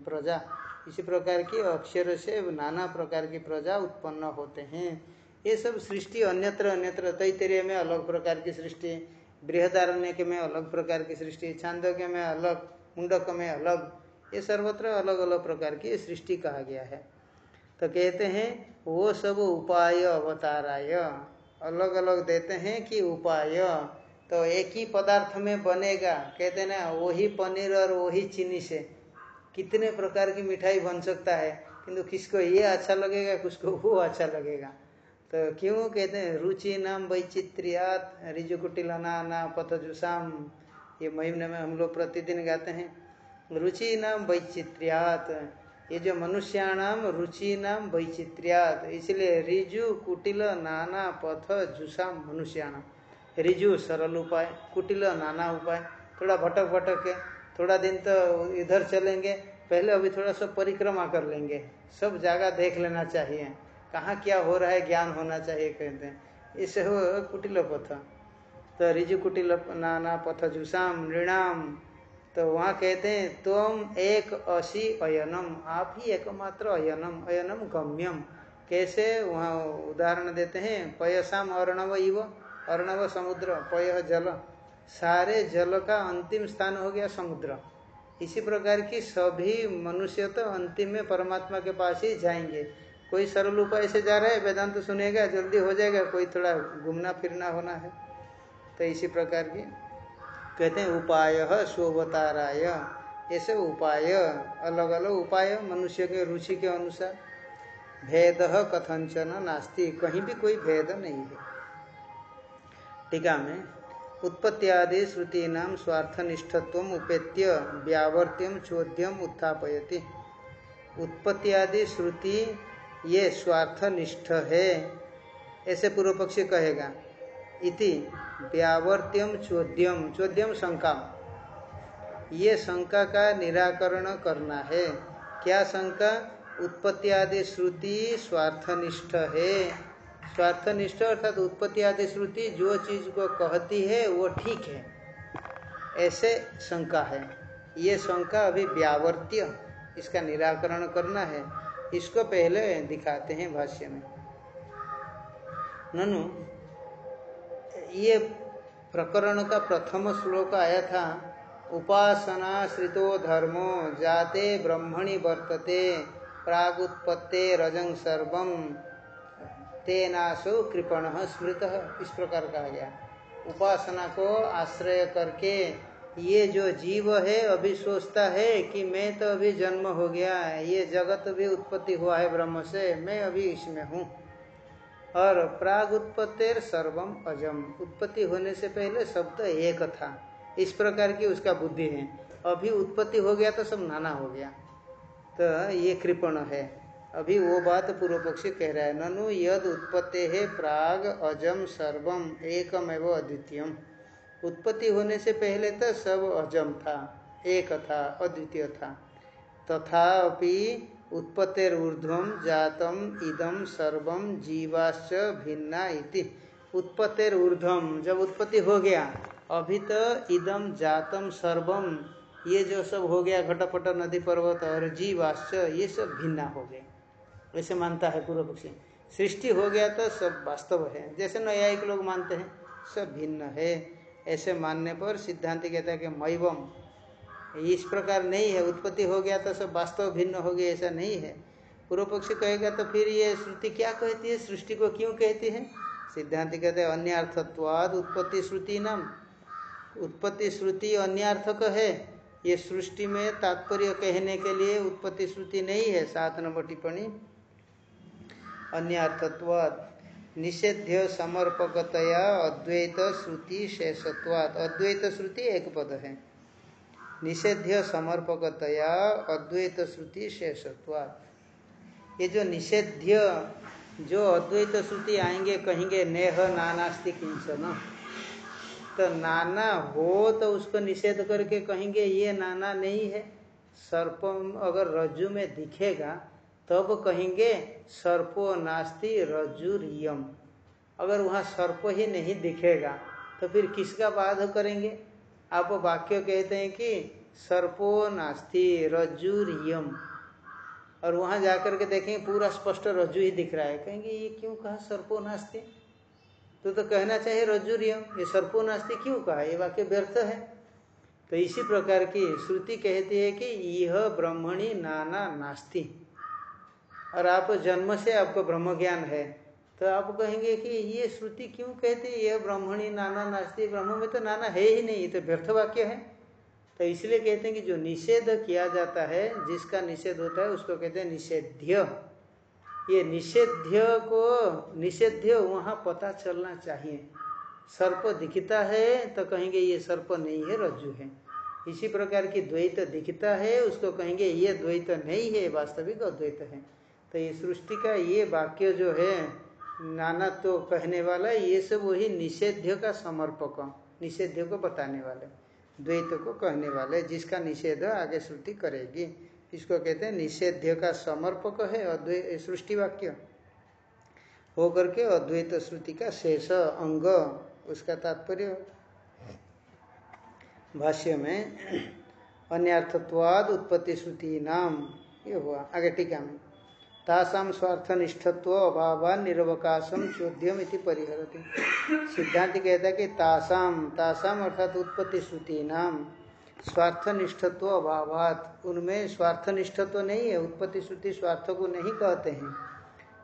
S1: प्रजा। इसी प्रकार की अक्षर से नाना प्रकार की प्रजा उत्पन्न होते हैं। ये सब सृष्टि अन्यत्र अन्यत्र, तैतरीय में अलग प्रकार की सृष्टि बृहदारण्य के में अलग प्रकार की सृष्टि छांदोग्य में अलग मुंडक में अलग, ये सर्वत्र अलग अलग प्रकार की सृष्टि कहा गया है। तो कहते हैं, वो सब उपाय अवताराय। अलग अलग देते हैं कि उपाय। तो एक ही पदार्थ में बनेगा। कहते हैं ना, वही पनीर और वही चीनी से कितने प्रकार की मिठाई बन सकता है। किंतु किसको ये अच्छा लगेगा, किसको वो अच्छा लगेगा। तो क्यों कहते हैं, रुचि नाम वैचित्रियात रिजुकुटिला ना पथजुसाम ये महीने में हम लोग प्रतिदिन गाते हैं। रुचि नाम वैचित्र्यात, ये जो मनुष्याणाम रुचि नाम वैचित्र्यात, इसलिए रिजु कुटिल नाना पथ जुसा मनुष्याणाम। रिजु सरल उपाय कुटिल नाना उपाय, थोड़ा भटक भटक के, थोड़ा दिन तो इधर चलेंगे, पहले अभी थोड़ा सा परिक्रमा कर लेंगे, सब जगह देख लेना चाहिए। कहाँ क्या हो रहा है, ज्ञान होना चाहिए कहते हैं। इससे हो कुटिल पथ तो रिजु कुटिल नाना पथ जुसाम ऋणाम तो वहाँ कहते हैं तुम एक असी अयनम। आप ही एकमात्र अयनम अयनम गम्यम। कैसे? वहाँ उदाहरण देते हैं, पयसाम अर्णव इव, अर्णव समुद्र, पय जल। सारे जल का अंतिम स्थान हो गया समुद्र। इसी प्रकार की सभी मनुष्य तो अंतिम में परमात्मा के पास ही जाएँगे। कोई सरल उपाय से जा रहा है, वेदांत तो सुनेगा, जल्दी हो जाएगा, कोई थोड़ा घूमना फिरना होना है। तो इसी प्रकार की कहते हैं, उपाय स्वताराय। ऐसे उपाय अलग अलग उपाय मनुष्य के रुचि के अनुसार। भेद कथंचन नास्ति, कहीं भी कोई भेद नहीं है। टीका में, उत्पत्तियादि श्रुति नाम स्वार्थनिष्ठत्व उपेत्य व्यावर्त्यम चोद्यम उत्थापयति। उत्पत्तियादि श्रुति ये स्वार्थनिष्ठ है। ऐसे पूर्व पक्षी कहेगा, इति व्यावर्त्यम चोद्यम चोद्यम शंका। ये शंका का निराकरण करना है। क्या शंका? उत्पत्ति आदि श्रुति स्वार्थनिष्ठ है। स्वार्थनिष्ठ अर्थात उत्पत्ति आदि श्रुति जो चीज़ को कहती है, वो ठीक है। ऐसे शंका है। ये शंका अभी व्यावर्त्य, इसका निराकरण करना है। इसको पहले दिखाते हैं भाष्य में। ननु, ये प्रकरण का प्रथम श्लोक आया था, उपासना श्रितो धर्मो जाते ब्रह्मणि वर्तते, प्रागुत्पत्ते रजंग सर्वम तेनासो कृपण स्मृत। इस प्रकार कहा गया। उपासना को आश्रय करके ये जो जीव है, अभी सोचता है कि मैं तो अभी जन्म हो गया ये जगत भी उत्पत्ति हुआ है ब्रह्म से, मैं अभी इसमें हूँ। और प्राग उत्पत्तिर सर्वम अजम। उत्पत्ति होने से पहले शब्द एक था। इस प्रकार की उसका बुद्धि है। अभी उत्पत्ति हो गया तो सब नाना हो गया। तो ये कृपण है। अभी वो बात पूर्व पक्षी कह रहा है, ननु यद उत्पत्ति है प्राग अजम सर्वम एकम एवं अद्वितीयम। उत्पत्ति होने से पहले तो सब अजम था, एक था, अद्वितीय था। तथापि उत्पत्तिर्ऊर्ध्वम जातम इदम सर्वम जीवाश्च भिन्ना इति। उत्पत्तिर्ऊर्ध्वम जब उत्पत्ति हो गया, अभी तो इदम जातम सर्वम ये जो सब हो गया, घटपट, नदी पर्वत और जीवाश्च, ये सब भिन्ना हो गए। ऐसे मानता है पूर्व पक्षी। सृष्टि हो गया तो सब वास्तव है। जैसे न्यायिक लोग मानते हैं, सब भिन्न है। ऐसे मानने पर सिद्धांत कहता है कि मैवम इस प्रकार नहीं है। उत्पत्ति हो गया तो सब वास्तव भिन्न हो गया ऐसा नहीं है। पूर्व पक्ष कहेगा तो फिर ये श्रुति क्या कहती है? सृष्टि को क्यों कहती है? सिद्धांत कहते हैं, अन्यर्थत्वाद उत्पत्ति श्रुति नाम उत्पत्ति श्रुति अन्यार्थक है। ये सृष्टि में तात्पर्य कहने के लिए उत्पत्ति श्रुति नहीं है। सात नंबर टिप्पणी। अन्यर्थत्वाद। निषेध्य समर्पकतया अद्वैत श्रुति शेषत्वाद अद्वैत श्रुति एक पद है। निषेध्य समर्पकतया अद्वैत श्रुति शेषत्वाद ये जो निषेध्य, जो अद्वैत श्रुति आएँगे, कहेंगे, नेह नानास्ति किंचन तो नाना हो तो उसको निषेध करके कहेंगे, ये नाना नहीं है। सर्पम अगर रज्जु में दिखेगा तब कहेंगे, सर्पो नास्ति रज्जुरियम। अगर वहाँ सर्प ही नहीं दिखेगा तो फिर किसका बाध करेंगे? आप वाक्य कहते हैं कि, सर्पो नास्ति रज्जुरियम। और वहाँ जाकर के देखेंगे, पूरा स्पष्ट रज्जु ही दिख रहा है। कहेंगे, ये क्यों कहा सर्पो नास्ति? तो तो कहना चाहिए रज्जुरियम, ये सर्पो नास्ति क्यों कहा? ये वाक्य व्यर्थ है। तो इसी प्रकार की श्रुति कहती है कि यह ब्रह्मणी नाना नास्ति। और आप जन्म से आपको ब्रह्म ज्ञान है। तो आप कहेंगे कि ये श्रुति क्यों कहती है? यह ब्रह्मणी नाना नास्ति ब्रह्म में तो नाना है ही नहीं, ये तो व्यर्थ वाक्य है। तो इसलिए कहते हैं कि जो निषेध किया जाता है, जिसका निषेध होता है, उसको कहते हैं निषेध्य। ये निषेध्य को, निषेध्य वहाँ पता चलना चाहिए। सर्प दिखता है तो कहेंगे ये सर्प नहीं है, रज्जु है। इसी प्रकार की द्वैत दिखता है, उसको कहेंगे ये द्वैत नहीं है, वास्तविक अद्वैत है। तो ये सृष्टि का ये वाक्य जो है, नाना तो कहने वाला, ये सब वही निषेध्य का समर्पक, निषेध्य को बताने वाले, द्वैत को कहने वाले, जिसका निषेध आगे श्रुति करेगी। इसको कहते हैं निषेध्य का समर्पक है अद्वैत सृष्टि वाक्य। हो करके अद्वैत श्रुति का शेष अंग, उसका तात्पर्य भाष्य में, अन्यर्थत्वाद उत्पत्ति श्रुति नाम, ये हुआ, आगे टीका में। तासाम स्वार्थनिष्ठत्व अभाव निरवकाशम चोद्यम इति परिहरती। सिद्धांत कहता है कि तासाम तासाम अर्थात उत्पत्ति श्रुति नाम स्वार्थनिष्ठत्व अभावात, उनमें स्वार्थनिष्ठत्व नहीं है उत्पत्ति श्रुति स्वार्थ को नहीं कहते हैं।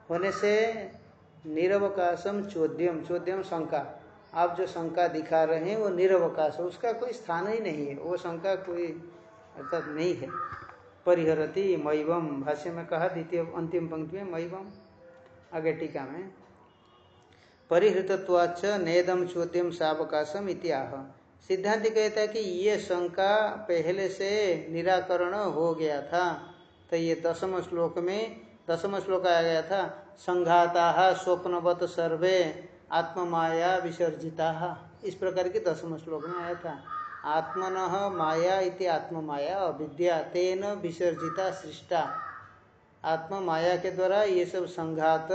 S1: होने से निरवकाशम चोद्यम चोद्यम शंका। आप जो शंका दिखा रहे हैं, वो निरवकाश उसका कोई स्थान ही नहीं है, वो शंका कोई अर्थात नहीं है। परिहरती मईवम भाष्य में कहा द्वितीय अंतिम पंक्ति में मईवम आगे टीका में। परिहृतत्वाच नेदम चोद्यम सावकाशम इत्याह। सिद्धांत कहता है कि ये शंका पहले से निराकरण हो गया था। तो ये दसम श्लोक में, दसम श्लोक आ गया था, संघाता स्वप्नवत सर्वे आत्ममाया विसर्जिता। इस प्रकार के दसम श्लोक में आया था। आत्मन माया इति आत्ममाया, अविद्या तेन विसर्जिता सृष्टा। आत्म माया के द्वारा ये सब संघात,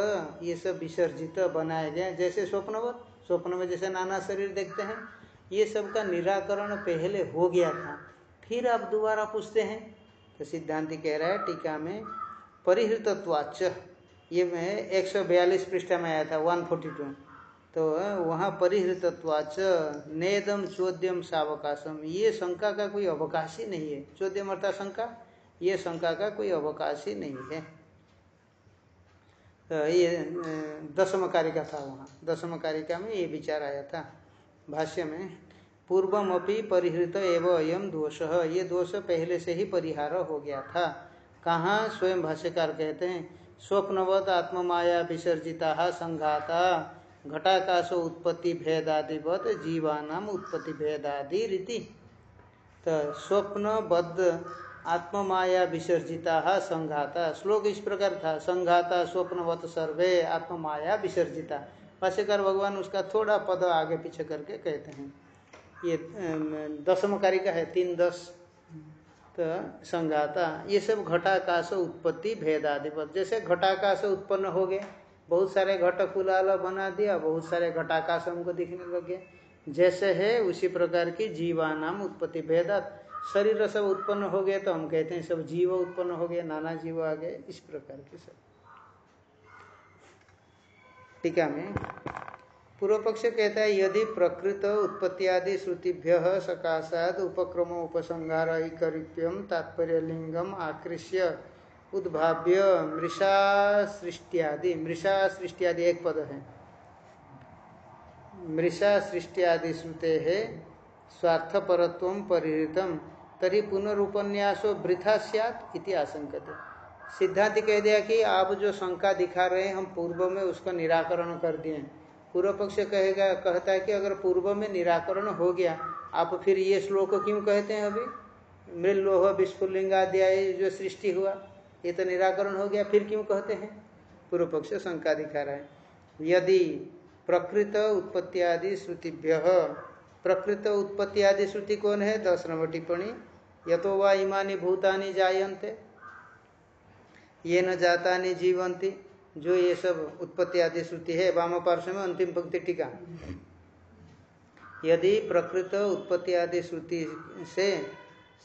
S1: ये सब विसर्जित बनाए गए जैसे स्वप्नवत स्वप्न में जैसे नाना शरीर देखते हैं, ये सब का निराकरण पहले हो गया था। फिर आप दोबारा पूछते हैं तो सिद्धांति कह रहा है, टीका में परिहृतत्वाच ये में 142 पृष्ठ में आया था 142 तो वहाँ परिहृतत्वाच नेदम चोद्यम सावकाशम ये शंका का कोई अवकाश ही नहीं है। चोद्यम अर्थात शंका? ये शंका का कोई अवकाश ही नहीं है। तो ये दसम कारिका था वहाँ। दसम कारिका में ये विचार आया था भाष्य में। पूर्वम अपनी परिहृत एवं अयम दोष। ये दोष पहले से ही परिहार हो गया था। कहाँ? स्वयं भाष्यकार कहते हैं, स्वप्नवत आत्ममाया विसर्जिता संघाता। घटाकाश उत्पत्ति भेदादिवत जीवानाम उत्पत्ति भेदादि रीति। तो स्वप्नबद्ध आत्ममाया विसर्जिता संघाता। श्लोक इस प्रकार था, संघाता, स्वप्नवत, सर्वे, आत्ममाया विसर्जिता। भाष्यकार भगवान उसका थोड़ा पद आगे पीछे करके कहते हैं। ये दसम कार्य का है, तीन दस। तो संघाता, ये सब घटाकाश उत्पत्ति भेदाधिपत जैसे घटाकाश उत्पन्न हो गए बहुत सारे घट कुलाल बना दिया, बहुत सारे घटाकाश हमको दिखने लगे। जैसे है, उसी प्रकार की जीवा नाम उत्पत्ति भेदा शरीर सब उत्पन्न हो गए तो हम कहते हैं सब जीव उत्पन्न हो गए नाना जीव आ गए, इस प्रकार के सब। टीका में पूर्व पक्ष कहता है, यदि प्रकृत उत्पत्ति आदि श्रुतिभ्य सकाशाद उपक्रम उपसंहार ऐकरिप्यम तात्पर्य लिंगम आकृष्य। उद्भाव्य मृषा सृष्टियादि मृषा सृष्टियादि एक पद है। मृषा सृष्टियादि श्रुते है, स्वार्थपरत्व परिहृतम, तरी पुनरुपन्यासो वृथा सियात इति आशंकते। सिद्धांत कह दिया कि आप जो शंका दिखा रहे हैं, हम पूर्व में उसका निराकरण कर दिए। पूर्व पक्ष कहेगा, कहता है कि अगर पूर्व में निराकरण हो गया, आप फिर ये श्लोक क्यों कहते हैं अभी? मृल लोह विस्फुलिंगाध्याय जो सृष्टि हुआ। ये तो निराकरण हो गया, फिर क्यों कहते हैं? पूर्व पक्ष शंका दिखा रहा है। यदि प्रकृत उत्पत्ति आदि श्रुतिभ्य, प्रकृत उत्पत्ति आदि श्रुति कौन है? दस नंबर टिप्पणी यथो वा इमानी भूतानी जायन्ते। ये न जाता नहीं जीवंती जो ये सब उत्पत्ति आदि श्रुति है, वाम पार्श्व में अंतिम पंक्ति टीका। यदि प्रकृत उत्पत्ति आदि श्रुति से,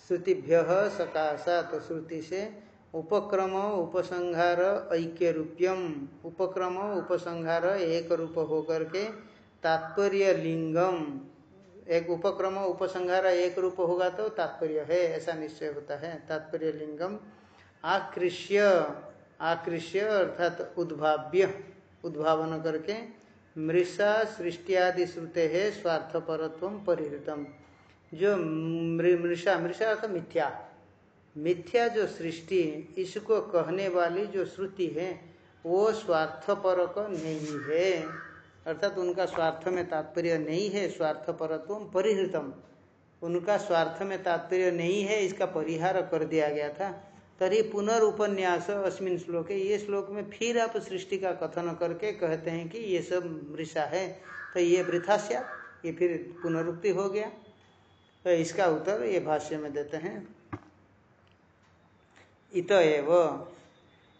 S1: श्रुतिभ्य सकाशात श्रुति से उपक्रम उपसंहार ऐक्य रूप्यम उपक्रम उपसंहार एक रूप होकर के तात्पर्य लिंगम। एक उपक्रम उपसंहार एक रूप होगा तो तात्पर्य है, ऐसा निश्चय होता है। तात्पर्य लिंगम। आकृष्य। आकृष्य अर्थात उद्भाव्य। उद्भावन करके मृषा सृष्टियादि श्रुते है, स्वार्थपरत्व परिहृतम। जो मृषा मृषा अर्थ मिथ्या। मिथ्या जो सृष्टि, इसको कहने वाली जो श्रुति है, वो स्वार्थपरक नहीं है। अर्थात उनका स्वार्थ में तात्पर्य नहीं है, स्वार्थपरत्व परिहृतम। उनका स्वार्थ में तात्पर्य नहीं है, इसका परिहार कर दिया गया था। तरी पुनरुपन्यास अस्मिन श्लोक है ये श्लोक में फिर आप सृष्टि का कथन करके कहते हैं कि ये सब मृषा है। तो ये वृथास्या ये फिर पुनरुक्ति हो गया। तो इसका उत्तर ये भाष्य में देते हैं। इत एव।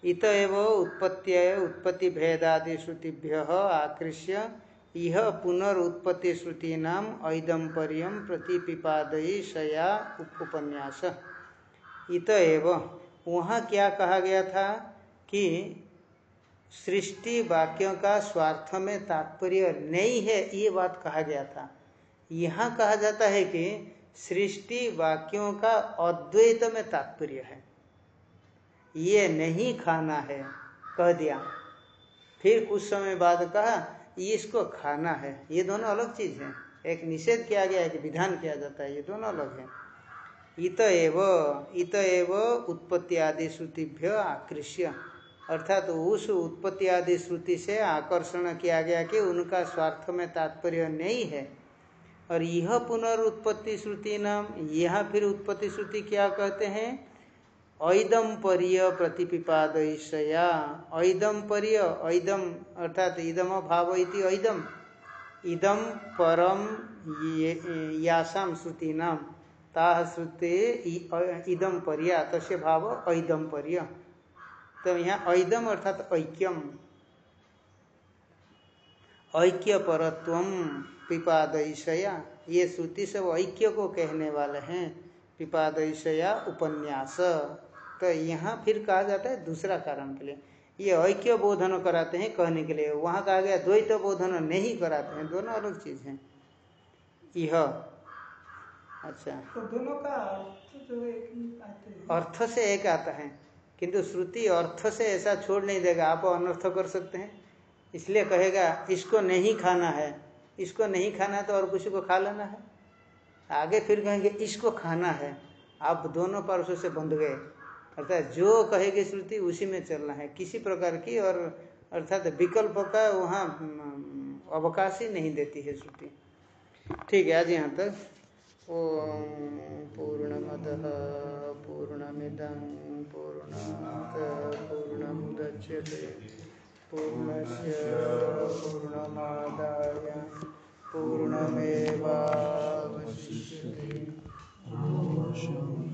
S1: इत एव उत्पत्ति उत्पत्ति भेदादि श्रुतिभ्य आकृष्य यह पुनरुत्पत्ति श्रुतीना ऐदम्पर्य प्रतिपिपादयी शया उपन्यास इत एव। वहाँ क्या कहा गया था कि सृष्टि वाक्यों का स्वार्थ में तात्पर्य नहीं है, ये बात कहा गया था। यहाँ कहा जाता है कि सृष्टि वाक्यों का अद्वैत में तात्पर्य है। ये नहीं खाना है, कह दिया। फिर कुछ समय बाद कहा, इसको खाना है। ये दोनों अलग चीज़ है। एक निषेध किया गया, एक विधान किया जाता है। ये दोनों अलग है। इत एव इत एव उत्पत्ति आदि श्रुतिभ्य आकृष्य। अर्थात तो उस उत्पत्ति आदि श्रुति से आकर्षण किया गया कि उनका स्वार्थ में तात्पर्य नहीं है। और यह पुनरुत्पत्ति श्रुति नाम, यह फिर उत्पत्ति श्रुति क्या कहते हैं? ऐदम परिय प्रतिपिपादया ऐदम परिय ऐदम अर्थात इदम भाव इति ऐदम इदम परम यासाम श्रुति नाम श्रुते इदम परिया, तस्य भाव ऐदम परिय। तो यहाँ ऐदम अर्थात ऐक्यम। ऐक्य परत्व पिपादयशया ये श्रुति सब ऐक्य को कहने वाले हैं। पिपादयशया उपन्यास। तो यहाँ फिर कहा जाता है दूसरा कारण के लिए। ये ऐक्य बोधन कराते हैं कहने के लिए। वहाँ कहा गया द्वैत बोधन नहीं कराते हैं। दोनों अलग चीज़ हैं। यह। अच्छा।
S2: तो दोनों का अर्थ जो एक आते हैं।
S1: अर्थ से एक आता है। किंतु श्रुति अर्थ से ऐसा छोड़ नहीं देगा। आप अनर्थ कर सकते हैं। इसलिए कहेगा इसको नहीं खाना है। इसको नहीं खाना है तो और किसी को खा लेना है। आगे फिर कहेंगे इसको खाना है। आप दोनों पार्श्व से बंध गए। अर्थात जो कहेगी श्रुति, उसी में चलना है। किसी प्रकार की और अर्थात विकल्प का वहाँ अवकाश ही नहीं देती है श्रुति। ठीक है, आज यहाँ तक। ओ पूर्ण पूर्णमद, पूर्णमिदं पूर्ण मत पूर्ण पूर्णस्य पूर्णमादाय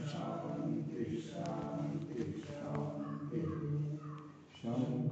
S1: शांति Shankar.